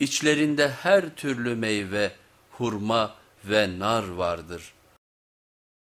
İçlerinde her türlü meyve, hurma ve nar vardır.''